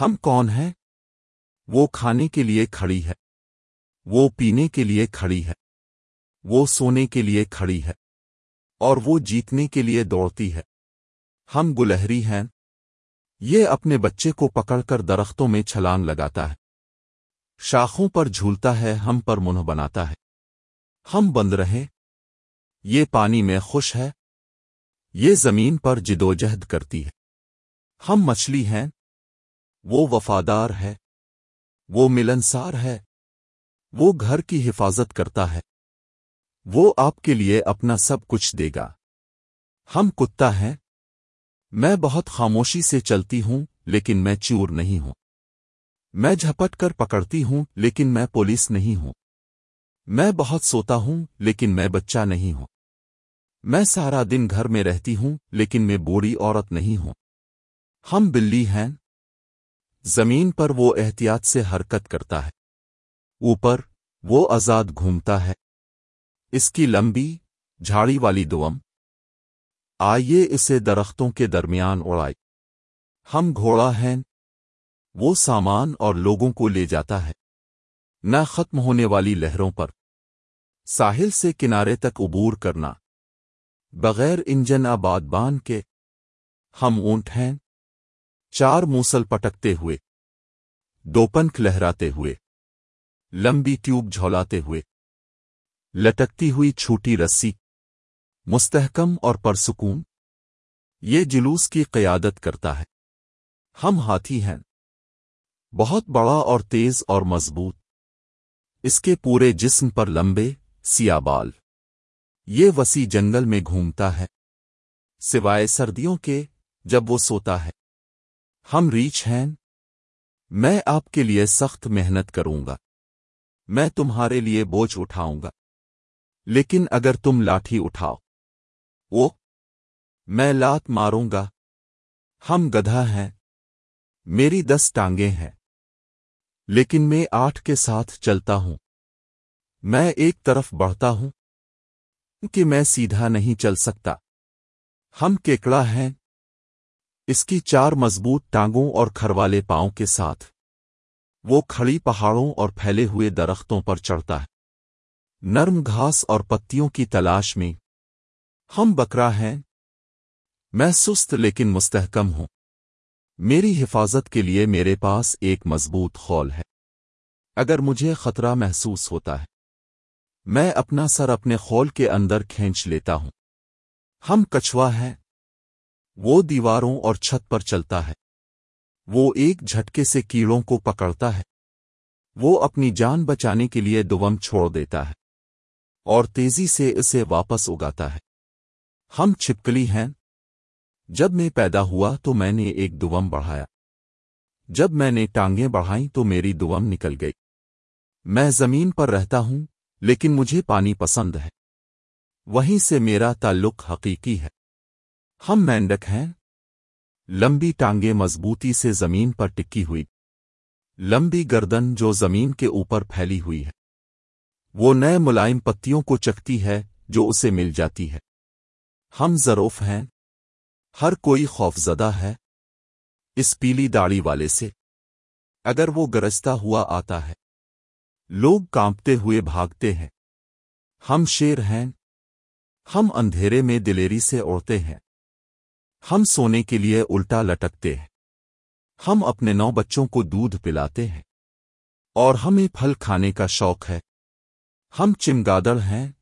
ہم کون ہیں؟ وہ کھانے کے لیے کھڑی ہے۔ وہ پینے کے لیے کھڑی ہے۔ وہ سونے کے لیے کھڑی ہے۔ اور وہ جیتنے کے لیے دوڑتی ہے۔ ہم گلہری ہیں۔ یہ اپنے بچے کو پکڑ کر درختوں میں چھلانگ لگاتا ہے۔ شاخوں پر جھولتا ہے، ہم پر منہ بناتا ہے۔ ہم بند رہے یہ پانی میں خوش ہے۔ یہ زمین پر جدوجہد کرتی ہے۔ ہم مچھلی ہیں۔ وہ وفادار ہے، وہ ملنسار ہے، وہ گھر کی حفاظت کرتا ہے، وہ آپ کے لیے اپنا سب کچھ دے گا۔ ہم کتا ہیں، میں بہت خاموشی سے چلتی ہوں، لیکن میں چور نہیں ہوں۔ میں جھپٹ کر پکڑتی ہوں، لیکن میں پولیس نہیں ہوں۔ میں بہت سوتا ہوں، لیکن میں بچہ نہیں ہوں۔ میں سارا دن گھر میں رہتی ہوں، لیکن میں بوڑھی عورت نہیں ہوں۔ ہم بلی ہیں زمین پر وہ احتیاط سے حرکت کرتا ہے۔ اوپر وہ آزاد گھومتا ہے۔ اس کی لمبی، جھاڑی والی دوم۔ آئیے اسے درختوں کے درمیان اڑائی ہم گھوڑا ہیں۔ وہ سامان اور لوگوں کو لے جاتا ہے۔ نہ ختم ہونے والی لہروں پر۔ ساحل سے کنارے تک عبور کرنا۔ بغیر انجن آباد بان کے ہم اونٹ ہیں۔ چار موسل پٹکتے ہوئے، دو پنکھ لہراتے ہوئے، لمبی ٹیوب جھولاتے ہوئے، لٹکتی ہوئی چھوٹی رسی، مستحکم اور پرسکون، یہ جلوس کی قیادت کرتا ہے۔ ہم ہاتھی ہیں۔ بہت بڑا اور تیز اور مضبوط۔ اس کے پورے جسم پر لمبے سیا بال۔ یہ وسیع جنگل میں گھومتا ہے۔ سوائے سردیوں کے، جب وہ سوتا ہے۔ ہم ریچھ ہیں۔ میں آپ کے لیے سخت محنت کروں گا۔ میں تمہارے لیے بوجھ اٹھاؤں گا۔ لیکن اگر تم لاٹھی اٹھاؤ، وہ، میں لات ماروں گا۔ ہم گدھا ہیں۔ میری دس ٹانگیں ہیں۔ لیکن میں آٹھ کے ساتھ چلتا ہوں۔ میں ایک طرف بڑھتا ہوں کہ میں سیدھا نہیں چل سکتا۔ ہم کیکڑا ہیں۔ اس کی چار مضبوط ٹانگوں اور کھروالے پاؤں کے ساتھ۔ وہ کھڑی پہاڑوں اور پھیلے ہوئے درختوں پر چڑھتا ہے۔ نرم گھاس اور پتیوں کی تلاش میں۔ ہم بکرا ہیں۔ میں سست لیکن مستحکم ہوں۔ میری حفاظت کے لیے میرے پاس ایک مضبوط خول ہے۔ اگر مجھے خطرہ محسوس ہوتا ہے۔ میں اپنا سر اپنے خول کے اندر کھینچ لیتا ہوں۔ ہم کچھوا ہیں۔ وہ دیواروں اور چھت پر چلتا ہے۔ وہ ایک جھٹکے سے کیڑوں کو پکڑتا ہے۔ وہ اپنی جان بچانے کے لیے دوم چھوڑ دیتا ہے اور تیزی سے اسے واپس اگاتا ہے۔ ہم چھپکلی ہیں۔ جب میں پیدا ہوا تو میں نے ایک دوم بڑھایا۔ جب میں نے ٹانگیں بڑھائیں تو میری دوم نکل گئی۔ میں زمین پر رہتا ہوں لیکن مجھے پانی پسند ہے۔ وہیں سے میرا تعلق حقیقی ہے۔ ہم مینڈک ہیں۔ لمبی ٹانگیں مضبوطی سے زمین پر ٹکی ہوئی۔ لمبی گردن جو زمین کے اوپر پھیلی ہوئی ہے۔ وہ نئے ملائم پتیوں کو چکتی ہے جو اسے مل جاتی ہے۔ ہم ضروف ہیں۔ ہر کوئی خوف زدہ ہے۔ اس پیلی داڑھی والے سے۔ اگر وہ گرجتا ہوا آتا ہے۔ لوگ کانپتے ہوئے بھاگتے ہیں۔ ہم شیر ہیں۔ ہم اندھیرے میں دلیری سے اڑتے ہیں۔ ہم سونے کے لیے الٹا لٹکتے ہیں۔ ہم اپنے نو بچوں کو دودھ پلاتے ہیں۔ اور ہمیں پھل کھانے کا شوق ہے۔ ہم چمگادڑ ہیں